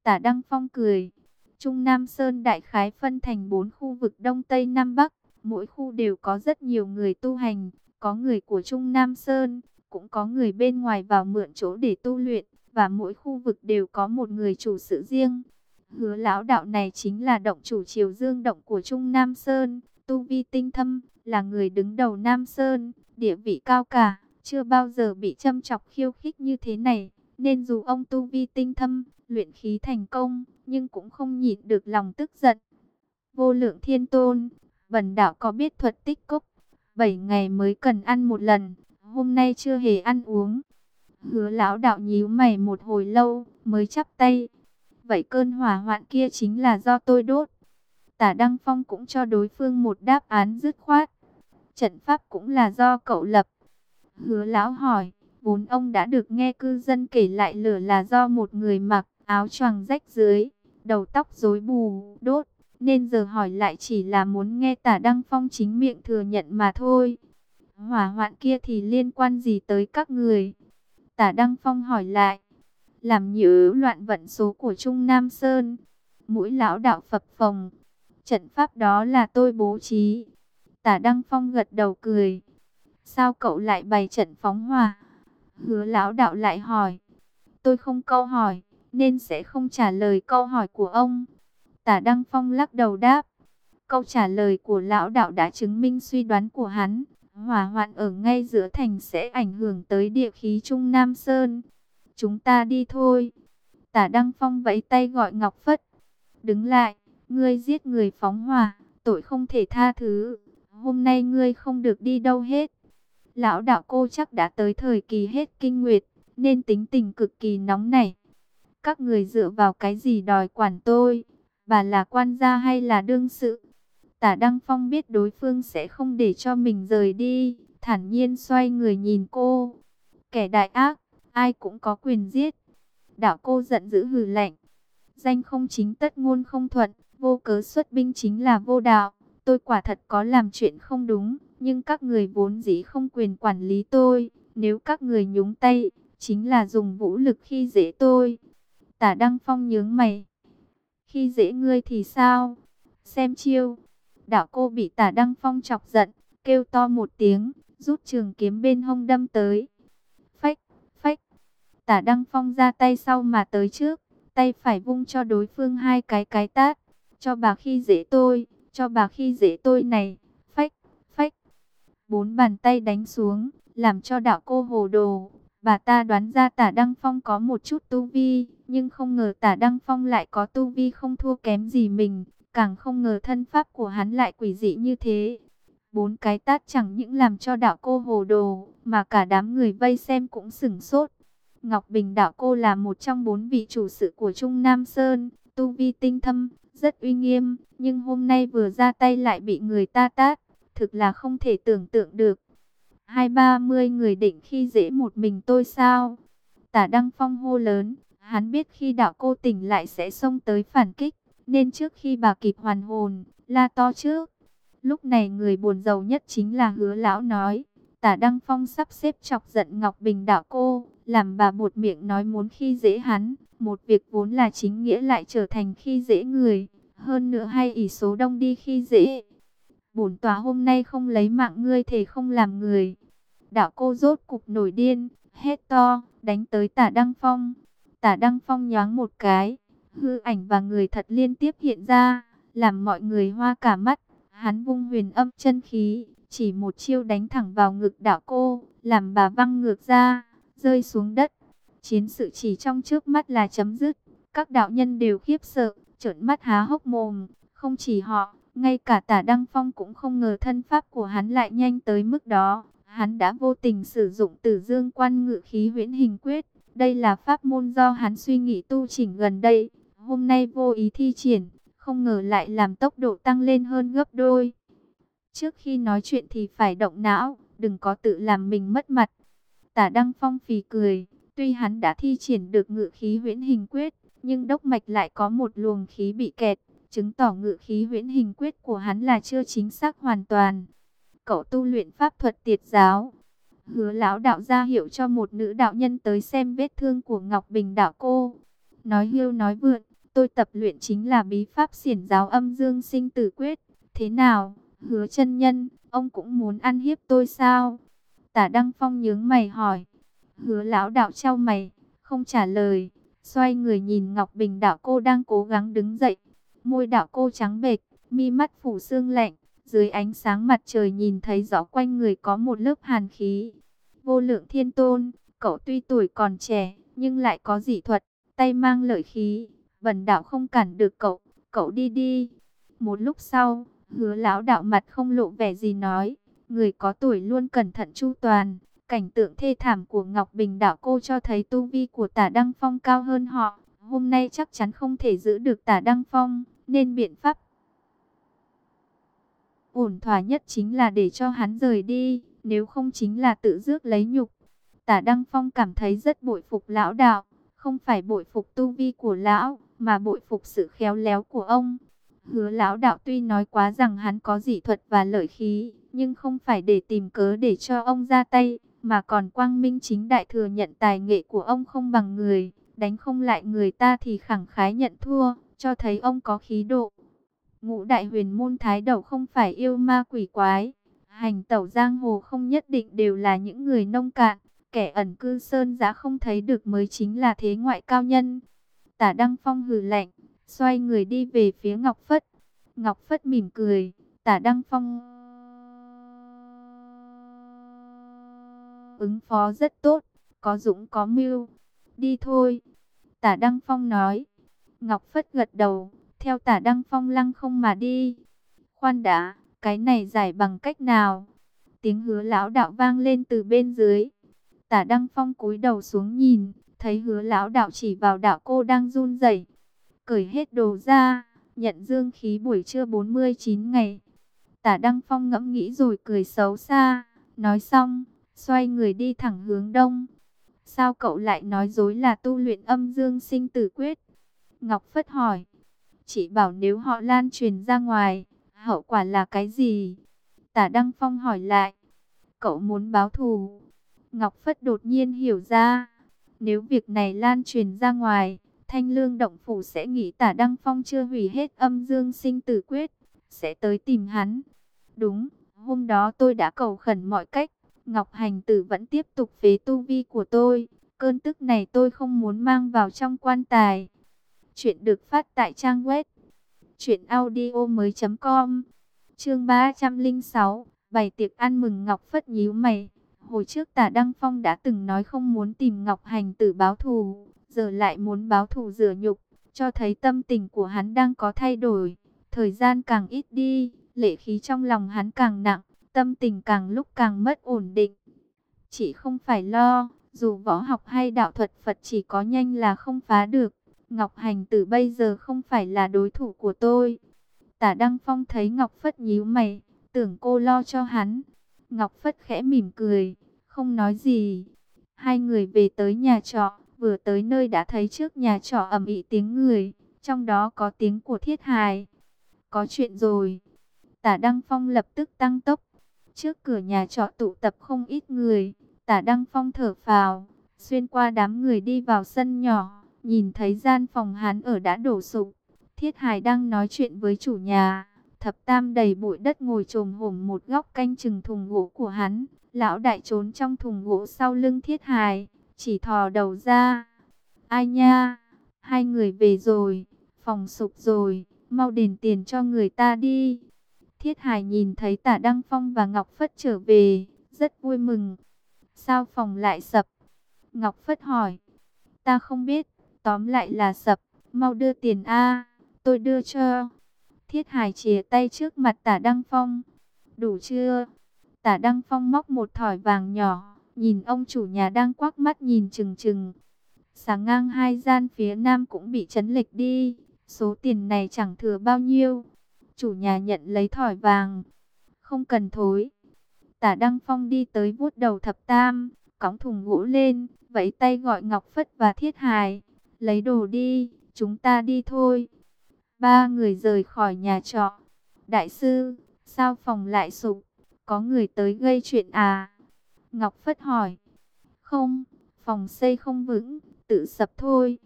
Tả Đăng Phong cười. Trung Nam Sơn đại khái phân thành bốn khu vực Đông Tây Nam Bắc. Mỗi khu đều có rất nhiều người tu hành. Có người của Trung Nam Sơn, cũng có người bên ngoài vào mượn chỗ để tu luyện. Và mỗi khu vực đều có một người chủ sự riêng. Hứa lão đạo này chính là động chủ triều dương động của Trung Nam Sơn. Tu Vi tinh thâm, là người đứng đầu Nam Sơn, địa vị cao cả chưa bao giờ bị châm chọc khiêu khích như thế này, nên dù ông tu vi tinh thâm, luyện khí thành công, nhưng cũng không nhịn được lòng tức giận. Vô lượng thiên tôn, vần đạo có biết thuật tích cốc, 7 ngày mới cần ăn một lần, hôm nay chưa hề ăn uống. Hứa lão đạo nhíu mày một hồi lâu, mới chắp tay. Vậy cơn hỏa hoạn kia chính là do tôi đốt. Tả Đăng Phong cũng cho đối phương một đáp án dứt khoát. Trận pháp cũng là do cậu lập. Hứa lão hỏi, vốn ông đã được nghe cư dân kể lại lửa là do một người mặc áo choàng rách dưới, đầu tóc rối bù, đốt. Nên giờ hỏi lại chỉ là muốn nghe tả Đăng Phong chính miệng thừa nhận mà thôi. Hỏa hoạn kia thì liên quan gì tới các người? Tả Đăng Phong hỏi lại. Làm nhớ loạn vận số của Trung Nam Sơn. Mũi lão đạo phập phòng Trận pháp đó là tôi bố trí. Tả Đăng Phong gật đầu cười. Sao cậu lại bày trận phóng hỏa? Hứa lão đạo lại hỏi. Tôi không câu hỏi, nên sẽ không trả lời câu hỏi của ông. Tả Đăng Phong lắc đầu đáp. Câu trả lời của lão đạo đã chứng minh suy đoán của hắn. Hỏa hoạn ở ngay giữa thành sẽ ảnh hưởng tới địa khí Trung Nam Sơn. Chúng ta đi thôi. Tả Đăng Phong vẫy tay gọi Ngọc Phất. Đứng lại, ngươi giết người phóng hỏa, tội không thể tha thứ. Hôm nay ngươi không được đi đâu hết. Lão đạo cô chắc đã tới thời kỳ hết kinh nguyệt, nên tính tình cực kỳ nóng nảy. Các người dựa vào cái gì đòi quản tôi? Bà là quan gia hay là đương sự? Tả Đăng Phong biết đối phương sẽ không để cho mình rời đi, thản nhiên xoay người nhìn cô. Kẻ đại ác, ai cũng có quyền giết. Đạo cô giận dữ hừ lạnh. Danh không chính tất ngôn không thuận, vô cớ xuất binh chính là vô đạo. Tôi quả thật có làm chuyện không đúng, nhưng các người vốn dĩ không quyền quản lý tôi. Nếu các người nhúng tay, chính là dùng vũ lực khi dễ tôi. Tả Đăng Phong nhướng mày. Khi dễ ngươi thì sao? Xem chiêu. Đạo cô bị tả Đăng Phong chọc giận, kêu to một tiếng, rút trường kiếm bên hông đâm tới. Phách, phách. Tả Đăng Phong ra tay sau mà tới trước, tay phải vung cho đối phương hai cái cái tát. Cho bà khi dễ tôi, cho bà khi dễ tôi này. Phách, phách. Bốn bàn tay đánh xuống, làm cho đạo cô hồ đồ. Bà ta đoán ra tả Đăng Phong có một chút tu vi, nhưng không ngờ tả Đăng Phong lại có tu vi không thua kém gì mình. Càng không ngờ thân pháp của hắn lại quỷ dị như thế. Bốn cái tát chẳng những làm cho đạo cô hồ đồ, mà cả đám người vây xem cũng sửng sốt. Ngọc Bình đạo cô là một trong bốn vị chủ sự của Trung Nam Sơn, tu vi tinh thâm, rất uy nghiêm, nhưng hôm nay vừa ra tay lại bị người ta tát, thực là không thể tưởng tượng được. Hai ba mươi người định khi dễ một mình tôi sao? Tả Đăng Phong hô lớn, hắn biết khi đạo cô tỉnh lại sẽ xông tới phản kích, nên trước khi bà kịp hoàn hồn, la to trước. Lúc này người buồn giàu nhất chính là hứa lão nói. Tả Đăng Phong sắp xếp chọc giận Ngọc Bình đạo cô, làm bà một miệng nói muốn khi dễ hắn. Một việc vốn là chính nghĩa lại trở thành khi dễ người. Hơn nữa hay ỷ số đông đi khi dễ. Bổn tòa hôm nay không lấy mạng ngươi thì không làm người. Đạo cô rốt cục nổi điên, hét to, đánh tới tả Đăng Phong. Tả Đăng Phong nhoáng một cái, hư ảnh và người thật liên tiếp hiện ra, làm mọi người hoa cả mắt. Hắn vung huyền âm chân khí, chỉ một chiêu đánh thẳng vào ngực đạo cô, làm bà văng ngược ra, rơi xuống đất. Chiến sự chỉ trong trước mắt là chấm dứt, các đạo nhân đều khiếp sợ, trợn mắt há hốc mồm, không chỉ họ, ngay cả tả Đăng Phong cũng không ngờ thân pháp của hắn lại nhanh tới mức đó. Hắn đã vô tình sử dụng tử dương quan ngự khí huyễn hình quyết. Đây là pháp môn do hắn suy nghĩ tu chỉnh gần đây. Hôm nay vô ý thi triển, không ngờ lại làm tốc độ tăng lên hơn gấp đôi. Trước khi nói chuyện thì phải động não, đừng có tự làm mình mất mặt. Tả Đăng Phong phì cười, tuy hắn đã thi triển được ngự khí huyễn hình quyết, nhưng đốc mạch lại có một luồng khí bị kẹt, chứng tỏ ngự khí huyễn hình quyết của hắn là chưa chính xác hoàn toàn. Cậu tu luyện pháp thuật tiệt giáo. Hứa lão đạo ra hiệu cho một nữ đạo nhân tới xem vết thương của Ngọc Bình đạo cô. Nói hiêu nói vượn, tôi tập luyện chính là bí pháp xiển giáo âm dương sinh tử quyết. Thế nào, hứa chân nhân, ông cũng muốn ăn hiếp tôi sao? Tả Đăng Phong nhướng mày hỏi. Hứa lão đạo trao mày, không trả lời. Xoay người nhìn Ngọc Bình đạo cô đang cố gắng đứng dậy. Môi đạo cô trắng bệch, mi mắt phủ xương lạnh. Dưới ánh sáng mặt trời nhìn thấy rõ quanh người có một lớp hàn khí. Vô lượng thiên tôn, cậu tuy tuổi còn trẻ, nhưng lại có dị thuật, tay mang lợi khí. Bần đạo không cản được cậu, cậu đi đi. Một lúc sau, hứa lão đạo mặt không lộ vẻ gì nói. Người có tuổi luôn cẩn thận chu toàn. Cảnh tượng thê thảm của Ngọc Bình đạo cô cho thấy tu vi của tả Đăng Phong cao hơn họ. Hôm nay chắc chắn không thể giữ được tả Đăng Phong, nên biện pháp ổn thỏa nhất chính là để cho hắn rời đi, nếu không chính là tự rước lấy nhục. Tả Đăng Phong cảm thấy rất bội phục lão đạo, không phải bội phục tu vi của lão, mà bội phục sự khéo léo của ông. Hứa lão đạo tuy nói quá rằng hắn có dị thuật và lợi khí, nhưng không phải để tìm cớ để cho ông ra tay, mà còn quang minh chính đại thừa nhận tài nghệ của ông không bằng người, đánh không lại người ta thì khẳng khái nhận thua, cho thấy ông có khí độ. Ngũ đại huyền môn thái đầu không phải yêu ma quỷ quái. Hành tẩu giang hồ không nhất định đều là những người nông cạn. Kẻ ẩn cư sơn giá không thấy được mới chính là thế ngoại cao nhân. Tả Đăng Phong hừ lạnh, xoay người đi về phía Ngọc Phất. Ngọc Phất mỉm cười, tả Đăng Phong ứng phó rất tốt, có dũng có mưu. Đi thôi. Tả Đăng Phong nói. Ngọc Phất gật đầu, theo tả Đăng Phong lăng không mà đi. Khoan đã, cái này giải bằng cách nào? Tiếng hứa lão đạo vang lên từ bên dưới. Tả Đăng Phong cúi đầu xuống nhìn, thấy hứa lão đạo chỉ vào đạo cô đang run rẩy, cởi hết đồ ra, nhận dương khí buổi trưa 49 ngày. Tả Đăng Phong ngẫm nghĩ rồi cười xấu xa, nói xong, xoay người đi thẳng hướng đông. Sao cậu lại nói dối là tu luyện âm dương sinh tử quyết? Ngọc Phất hỏi. Chị bảo nếu họ lan truyền ra ngoài, hậu quả là cái gì? Tả Đăng Phong hỏi lại. Cậu muốn báo thù. Ngọc Phất đột nhiên hiểu ra. Nếu việc này lan truyền ra ngoài, Thanh Lương Động Phủ sẽ nghĩ tả Đăng Phong chưa hủy hết âm dương sinh tử quyết, sẽ tới tìm hắn. Đúng, hôm đó tôi đã cầu khẩn mọi cách, Ngọc Hành Tử vẫn tiếp tục phế tu vi của tôi. Cơn tức này tôi không muốn mang vào trong quan tài. Chuyện được phát tại trang web truyệnaudiomoi.com. Chương 306, bày tiệc ăn mừng Ngọc Phất nhíu mày. Hồi trước Tả Đăng Phong đã từng nói không muốn tìm Ngọc Hành Tử báo thù, giờ lại muốn báo thù rửa nhục, cho thấy tâm tình của hắn đang có thay đổi. Thời gian càng ít đi, lệ khí trong lòng hắn càng nặng, tâm tình càng lúc càng mất ổn định. Chỉ không phải lo, dù võ học hay đạo thuật Phật chỉ có nhanh là không phá được. Ngọc Hành Tử bây giờ không phải là đối thủ của tôi. Tả Đăng Phong thấy Ngọc Phất nhíu mày, tưởng cô lo cho hắn. Ngọc Phất khẽ mỉm cười, không nói gì. Hai người về tới nhà trọ, vừa tới nơi đã thấy trước nhà trọ ầm ĩ tiếng người, trong đó có tiếng của Thiết Hài. Có chuyện rồi. Tả Đăng Phong lập tức tăng tốc. Trước cửa nhà trọ tụ tập không ít người, Tả Đăng Phong thở phào, xuyên qua đám người đi vào sân nhỏ, nhìn thấy gian phòng hắn ở đã đổ sụp. Thiết Hải đang nói chuyện với chủ nhà, thập tam đầy bụi đất ngồi trồm hổm một góc canh chừng thùng gỗ của hắn. Lão đại trốn trong thùng gỗ sau lưng Thiết Hải, chỉ thò đầu ra. Ai nha, hai người về rồi, phòng sụp rồi, mau đền tiền cho người ta đi. Thiết Hải nhìn thấy Tả Đăng Phong và Ngọc Phất trở về, rất vui mừng. Sao phòng lại sập? Ngọc Phất hỏi. Ta không biết, tóm lại là sập, mau đưa tiền A, tôi đưa cho. Thiết Hải chìa tay trước mặt tả Đăng Phong. Đủ chưa? Tả Đăng Phong móc một thỏi vàng nhỏ, nhìn ông chủ nhà đang quắc mắt nhìn chừng chừng. Sáng ngang hai gian phía nam cũng bị chấn lệch đi, số tiền này chẳng thừa bao nhiêu. Chủ nhà nhận lấy thỏi vàng. Không cần thối, Tả Đăng Phong đi tới vuốt đầu thập tam, cõng thùng gỗ lên, vẫy tay gọi Ngọc Phất và Thiết Hài. Lấy đồ đi, chúng ta đi thôi. Ba người rời khỏi nhà trọ. Đại sư, sao phòng lại sụp? Có người tới gây chuyện à? Ngọc Phất hỏi. Không, phòng xây không vững, tự sập thôi.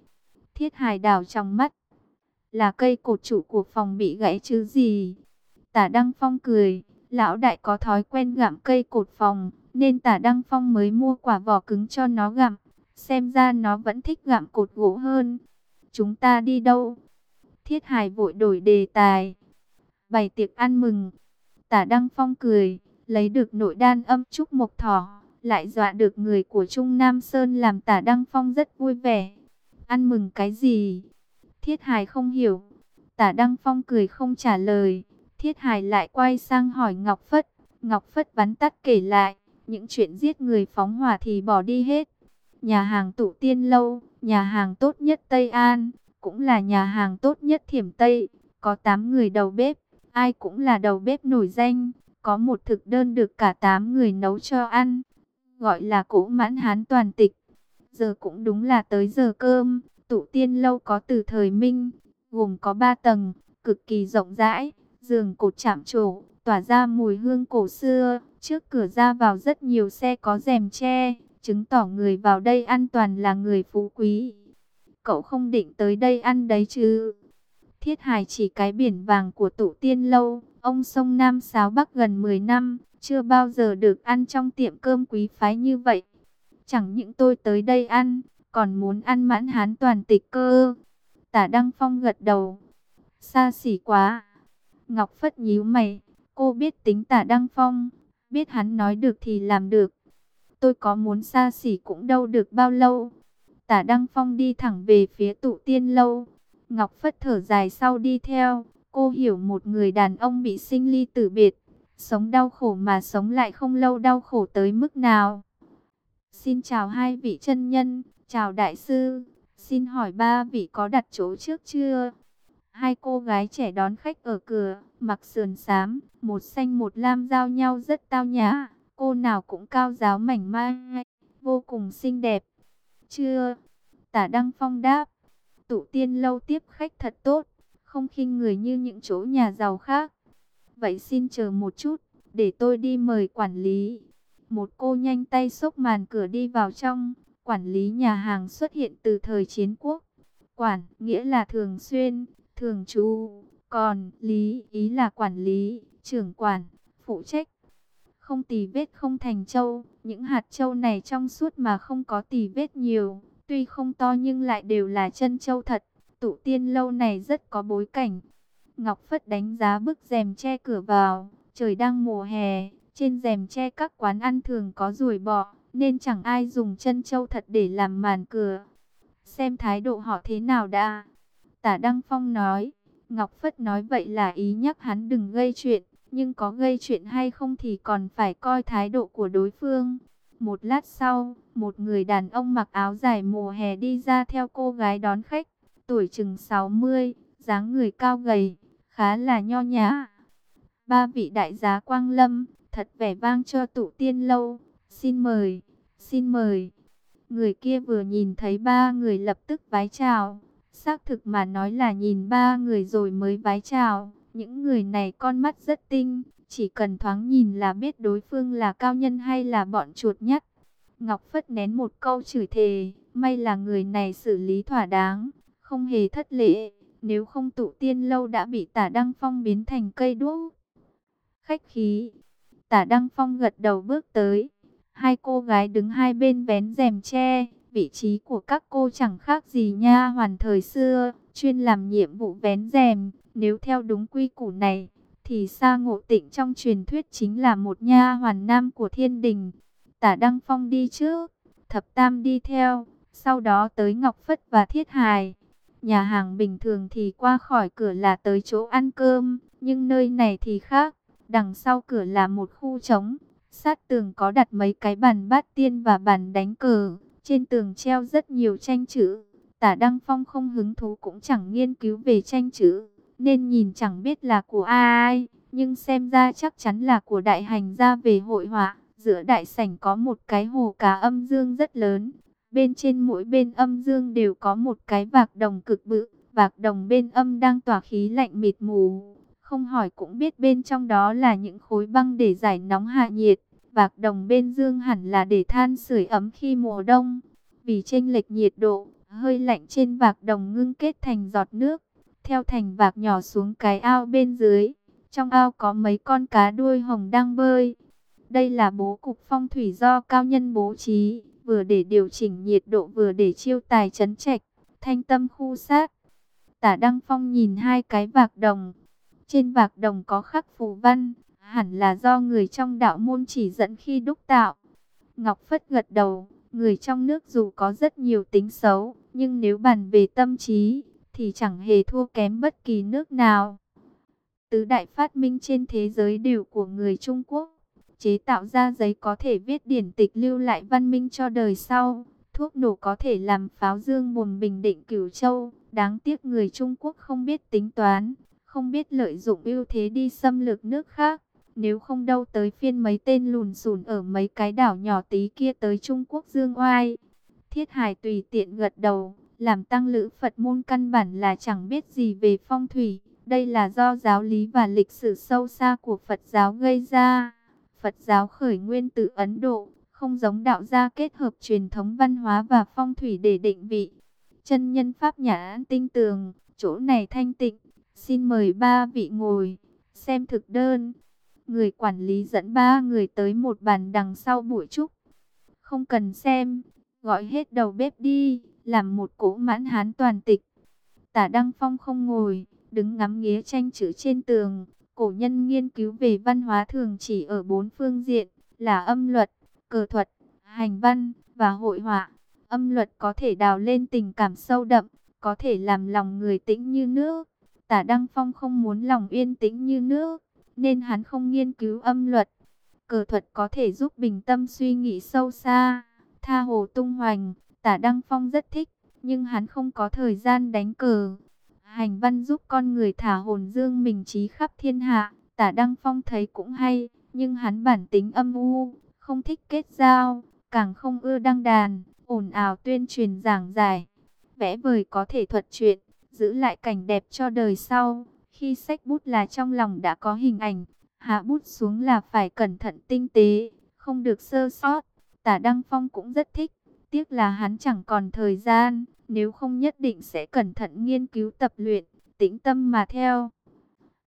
Thiết Hài đảo trong mắt. Là cây cột trụ của phòng bị gãy chứ gì? Tả Đăng Phong cười. Lão đại có thói quen gặm cây cột phòng, nên tả Đăng Phong mới mua quả vỏ cứng cho nó gặm. Xem ra nó vẫn thích gặm cột gỗ hơn. Chúng ta đi đâu? Thiết Hải vội đổi đề tài. Bày tiệc ăn mừng. Tả Đăng Phong cười, lấy được nội đan âm trúc mộc thỏ, lại dọa được người của Trung Nam Sơn làm tả Đăng Phong rất vui vẻ. Ăn mừng cái gì? Thiết Hải không hiểu. Tả Đăng Phong cười không trả lời. Thiết Hải lại quay sang hỏi Ngọc Phất. Ngọc Phất bắn tắt kể lại, những chuyện giết người phóng hỏa thì bỏ đi hết. Nhà hàng tụ tiên lâu, nhà hàng tốt nhất Tây An, cũng là nhà hàng tốt nhất Thiểm Tây. Có 8 người đầu bếp, ai cũng là đầu bếp nổi danh. Có một thực đơn được cả 8 người nấu cho ăn, gọi là cỗ mãn hán toàn tịch. Giờ cũng đúng là tới giờ cơm, tụ tiên lâu có từ thời Minh, gồm có 3 tầng, cực kỳ rộng rãi giường cột chạm trổ, tỏa ra mùi hương cổ xưa. Trước cửa ra vào rất nhiều xe có rèm che, chứng tỏ người vào đây an toàn là người phú quý. Cậu không định tới đây ăn đấy chứ? Thiết hài chỉ cái biển vàng của tụ tiên lâu, ông sông Nam Sáo Bắc gần 10 năm, chưa bao giờ được ăn trong tiệm cơm quý phái như vậy. Chẳng những tôi tới đây ăn, còn muốn ăn mãn hán toàn tịch cơ. Tả Đăng Phong gật đầu. Xa xỉ quá. Ngọc Phất nhíu mày. Cô biết tính tả Đăng Phong. Biết hắn nói được thì làm được. Tôi có muốn xa xỉ cũng đâu được bao lâu. Tả Đăng Phong đi thẳng về phía tụ tiên lâu. Ngọc Phất thở dài sau đi theo. Cô hiểu một người đàn ông bị sinh ly tử biệt. Sống đau khổ mà sống lại không lâu đau khổ tới mức nào. Xin chào hai vị chân nhân, chào đại sư. Xin hỏi ba vị có đặt chỗ trước chưa? Hai cô gái trẻ đón khách ở cửa, mặc sườn xám, một xanh một lam giao nhau rất tao nhã. Cô nào cũng cao giáo mảnh mai, vô cùng xinh đẹp. Chưa? Tả Đăng Phong đáp. Tụ tiên lâu tiếp khách thật tốt, không khinh người như những chỗ nhà giàu khác. Vậy xin chờ một chút, để tôi đi mời quản lý. Một cô nhanh tay xốc màn cửa đi vào trong, quản lý nhà hàng xuất hiện từ thời chiến quốc. Quản, nghĩa là thường xuyên, thường trú, còn lý, ý là quản lý, trưởng quản, phụ trách. Không tì vết không thành châu, những hạt châu này trong suốt mà không có tì vết nhiều, tuy không to nhưng lại đều là chân châu thật. Tụ tiên lâu này rất có bối cảnh. Ngọc Phất đánh giá bức rèm che cửa vào, trời đang mùa hè, trên rèm che các quán ăn thường có ruồi bọ, nên chẳng ai dùng chân châu thật để làm màn cửa. Xem thái độ họ thế nào đã. Tả Đăng Phong nói, Ngọc Phất nói vậy là ý nhắc hắn đừng gây chuyện, nhưng có gây chuyện hay không thì còn phải coi thái độ của đối phương. Một lát sau, một người đàn ông mặc áo dài mùa hè đi ra theo cô gái đón khách, tuổi chừng 60, dáng người cao gầy, khá là nho nhã. Ba vị đại giá Quang Lâm, thật vẻ vang cho tụ tiên lâu. Xin mời, xin mời. Người kia vừa nhìn thấy ba người lập tức vái chào. Xác thực mà nói là nhìn ba người rồi mới vái chào. Những người này con mắt rất tinh, chỉ cần thoáng nhìn là biết đối phương là cao nhân hay là bọn chuột nhắt. Ngọc Phất nén một câu chửi thề, may là người này xử lý thỏa đáng, không hề thất lễ. Nếu không tụ tiên lâu đã bị tả Đăng Phong biến thành cây đuốc. Khách khí, Tả Đăng Phong gật đầu bước tới. Hai cô gái đứng hai bên vén rèm che. Vị trí của các cô chẳng khác gì nha hoàn thời xưa. Chuyên làm nhiệm vụ vén rèm. Nếu theo đúng quy củ này. Thì Sa Ngộ Tịnh trong truyền thuyết chính là một nha hoàn nam của thiên đình. Tả Đăng Phong đi trước. Thập Tam đi theo. Sau đó tới Ngọc Phất và Thiết Hài. Nhà hàng bình thường thì qua khỏi cửa là tới chỗ ăn cơm. Nhưng nơi này thì khác Đằng sau cửa là một khu trống, sát tường có đặt mấy cái bàn bát tiên và bàn đánh cờ. Trên tường treo rất nhiều tranh chữ. Tả Đăng Phong không hứng thú cũng chẳng nghiên cứu về tranh chữ, nên nhìn chẳng biết là của ai, nhưng xem ra chắc chắn là của đại hành gia về hội họa. Giữa đại sảnh có một cái hồ cá âm dương rất lớn, bên trên mỗi bên âm dương đều có một cái vạc đồng cực bự, vạc đồng bên âm đang tỏa khí lạnh mịt mù. Không hỏi cũng biết bên trong đó là những khối băng để giải nóng hạ nhiệt. Vạc đồng bên dương hẳn là để than sưởi ấm khi mùa đông. Vì chênh lệch nhiệt độ, hơi lạnh trên vạc đồng ngưng kết thành giọt nước. Theo thành vạc nhỏ xuống cái ao bên dưới. Trong ao có mấy con cá đuôi hồng đang bơi. Đây là bố cục phong thủy do cao nhân bố trí, vừa để điều chỉnh nhiệt độ vừa để chiêu tài chấn trạch, thanh tâm khu sát. Tả Đăng Phong nhìn hai cái vạc đồng, trên vạc đồng có khắc phù văn, hẳn là do người trong đạo môn chỉ dẫn khi đúc tạo. Ngọc Phất gật đầu, người trong nước dù có rất nhiều tính xấu, nhưng nếu bàn về tâm trí, thì chẳng hề thua kém bất kỳ nước nào. Tứ đại phát minh trên thế giới đều của người Trung Quốc. Chế tạo ra giấy có thể viết điển tịch lưu lại văn minh cho đời sau. Thuốc nổ có thể làm pháo dương mồm bình định cửu châu. Đáng tiếc người Trung Quốc không biết tính toán, không biết lợi dụng ưu thế đi xâm lược nước khác. Nếu không đâu tới phiên mấy tên lùn xùn ở mấy cái đảo nhỏ tí kia tới Trung Quốc dương oai. Thiết Hải tùy tiện gật đầu, làm tăng lữ Phật môn căn bản là chẳng biết gì về phong thủy. Đây là do giáo lý và lịch sử sâu xa của Phật giáo gây ra. Phật giáo khởi nguyên từ Ấn Độ, không giống đạo gia kết hợp truyền thống văn hóa và phong thủy để định vị. Chân nhân Pháp nhã tinh tường, chỗ này thanh tịnh, Xin mời ba vị ngồi, xem thực đơn. Người quản lý dẫn ba người tới một bàn đằng sau buổi trúc. Không cần xem, gọi hết đầu bếp đi, làm một cỗ mãn hán toàn tịch. Tả Đăng Phong không ngồi, đứng ngắm nghía tranh chữ trên tường. Cổ nhân nghiên cứu về văn hóa thường chỉ ở bốn phương diện, là âm luật, cờ thuật, hành văn và hội họa. Âm luật có thể đào lên tình cảm sâu đậm, có thể làm lòng người tĩnh như nước. Tả Đăng Phong không muốn lòng yên tĩnh như nước, nên hắn không nghiên cứu âm luật. Cờ thuật có thể giúp bình tâm suy nghĩ sâu xa, tha hồ tung hoành. Tả Đăng Phong rất thích, nhưng hắn không có thời gian đánh cờ. Hành văn giúp con người thả hồn dương mình trí khắp thiên hạ. Tả Đăng Phong thấy cũng hay, nhưng hắn bản tính âm u, không thích kết giao, càng không ưa đăng đàn, ồn ào tuyên truyền giảng giải. Vẽ vời có thể thuật chuyện, giữ lại cảnh đẹp cho đời sau. Khi sách bút là trong lòng đã có hình ảnh, hạ bút xuống là phải cẩn thận tinh tế, không được sơ sót. Tả Đăng Phong cũng rất thích, tiếc là hắn chẳng còn thời gian, nếu không nhất định sẽ cẩn thận nghiên cứu tập luyện, tĩnh tâm mà theo.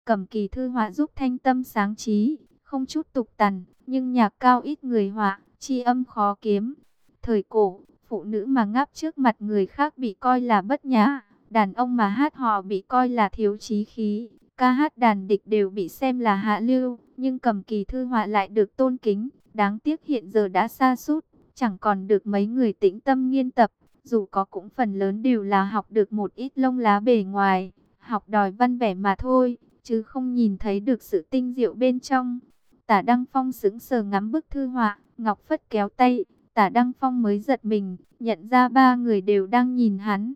Cầm kỳ thư họa giúp thanh tâm sáng trí, không chút tục tằn, nhưng nhạc cao ít người họa, chi âm khó kiếm. Thời cổ, phụ nữ mà ngáp trước mặt người khác bị coi là bất nhã, đàn ông mà hát họ bị coi là thiếu trí khí, ca hát đàn địch đều bị xem là hạ lưu, nhưng cầm kỳ thư họa lại được tôn kính, đáng tiếc hiện giờ đã xa sút chẳng còn được mấy người tĩnh tâm nghiên tập, dù có cũng phần lớn đều là học được một ít lông lá bề ngoài, học đòi văn vẻ mà thôi, chứ không nhìn thấy được sự tinh diệu bên trong. Tả Đăng Phong sững sờ ngắm bức thư họa, Ngọc Phất kéo tay, Tả Đăng Phong mới giật mình, nhận ra ba người đều đang nhìn hắn.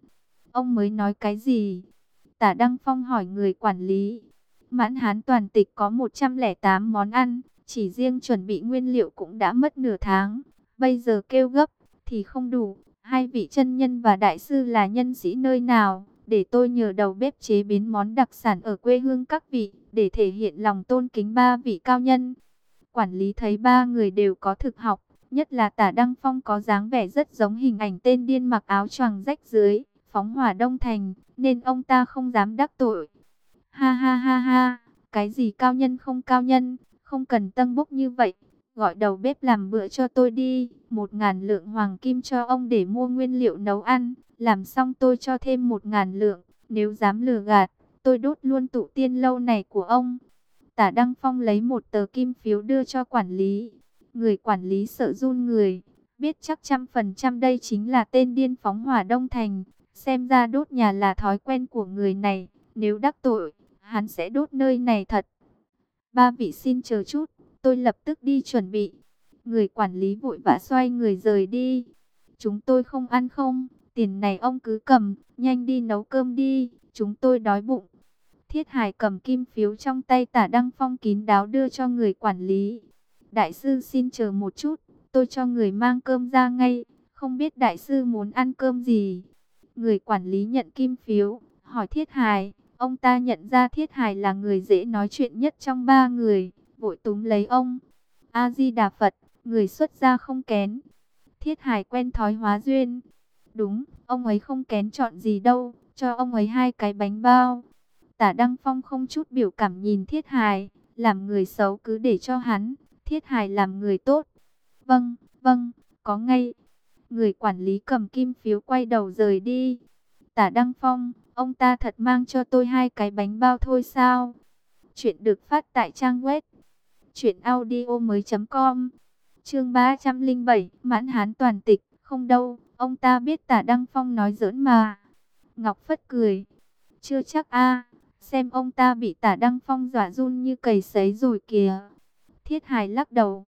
Ông mới nói cái gì? Tả Đăng Phong hỏi người quản lý. Mãn Hán toàn tịch có 108 món ăn, chỉ riêng chuẩn bị nguyên liệu cũng đã mất nửa tháng. Bây giờ kêu gấp thì không đủ. Hai vị chân nhân và đại sư là nhân sĩ nơi nào? Để tôi nhờ đầu bếp chế biến món đặc sản ở quê hương các vị, để thể hiện lòng tôn kính ba vị cao nhân. Quản lý thấy ba người đều có thực học, nhất là tả Đăng Phong có dáng vẻ rất giống hình ảnh tên điên mặc áo choàng rách dưới, phóng hỏa đông thành, nên ông ta không dám đắc tội. Ha ha ha ha, cái gì cao nhân không cao nhân, không cần tân bốc như vậy, gọi đầu bếp làm bữa cho tôi đi, một ngàn lượng hoàng kim cho ông để mua nguyên liệu nấu ăn, làm xong tôi cho thêm một ngàn lượng, nếu dám lừa gạt, tôi đốt luôn tụ tiên lâu này của ông. Tả Đăng Phong lấy một tờ kim phiếu đưa cho quản lý, người quản lý sợ run người, biết chắc trăm phần trăm đây chính là tên điên phóng hỏa Đông Thành, xem ra đốt nhà là thói quen của người này, nếu đắc tội, hắn sẽ đốt nơi này thật. Ba vị xin chờ chút, tôi lập tức đi chuẩn bị. Người quản lý vội vã xoay người rời đi. Chúng tôi không ăn không, tiền này ông cứ cầm, nhanh đi nấu cơm đi, chúng tôi đói bụng. Thiết Hải cầm kim phiếu trong tay tả Đăng Phong kín đáo đưa cho người quản lý. Đại sư xin chờ một chút, tôi cho người mang cơm ra ngay, không biết đại sư muốn ăn cơm gì. Người quản lý nhận kim phiếu, hỏi Thiết Hải, ông ta nhận ra Thiết Hải là người dễ nói chuyện nhất trong ba người, vội túm lấy ông. A-di-đà Phật, người xuất gia không kén. Thiết Hải quen thói hóa duyên. Đúng, ông ấy không kén chọn gì đâu, cho ông ấy hai cái bánh bao. Tả Đăng Phong không chút biểu cảm nhìn Thiết Hải, làm người xấu cứ để cho hắn, Thiết Hải làm người tốt. Vâng, vâng, có ngay. Người quản lý cầm kim phiếu quay đầu rời đi. Tả Đăng Phong, ông ta thật mang cho tôi hai cái bánh bao thôi sao? Chuyện được phát tại trang web truyệnaudiomoi.com. Chương 307, Mãn Hán toàn tịch, không đâu, ông ta biết Tả Đăng Phong nói giỡn mà. Ngọc Phất cười, chưa chắc a, xem ông ta bị Tả Đăng Phong dọa run như cầy sấy rồi kìa. Thiết Hải lắc đầu.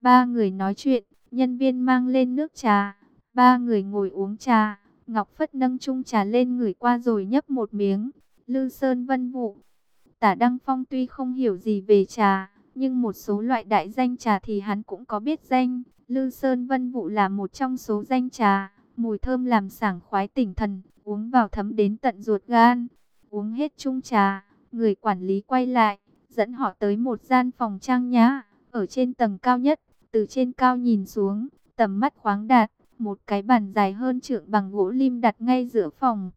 Ba người nói chuyện, nhân viên mang lên nước trà, ba người ngồi uống trà. Ngọc Phất nâng chung trà lên người qua rồi nhấp một miếng. Lư Sơn Vân Vụ. Tả Đăng Phong tuy không hiểu gì về trà, nhưng một số loại đại danh trà thì hắn cũng có biết danh. Lư Sơn Vân Vụ là một trong số danh trà, mùi thơm làm sảng khoái tỉnh thần, uống vào thấm đến tận ruột gan. Uống hết chung trà, người quản lý quay lại, dẫn họ tới một gian phòng trang nhã, ở trên tầng cao nhất, từ trên cao nhìn xuống, tầm mắt khoáng đạt, một cái bàn dài hơn trượng bằng gỗ lim đặt ngay giữa phòng.